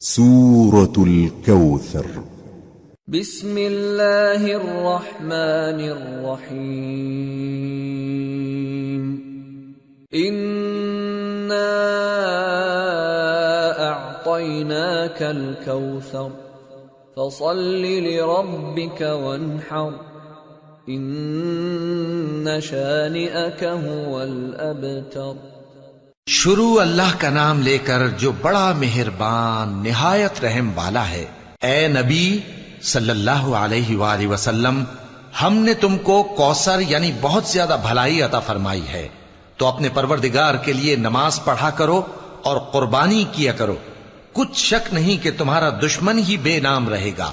سورة الكوثر. بسم الله الرحمن الرحيم. إنا أعطيناك الكوثر. فصل لربك وانحر. إن شانئك هو الأبتر. شروع اللہ کا نام لے کر جو بڑا مہربان، نہایت رحم والا ہے۔ اے نبی، صلی اللہ علیہ وآلہ وسلم، ہم نے تم کو کوثر یعنی بہت زیادہ بھلائی عطا فرمائی ہے۔ تو اپنے پروردگار کے لیے نماز پڑھا کرو اور قربانی کیا کرو۔ کچھ شک نہیں کہ تمہارا دشمن ہی بے نام رہے گا۔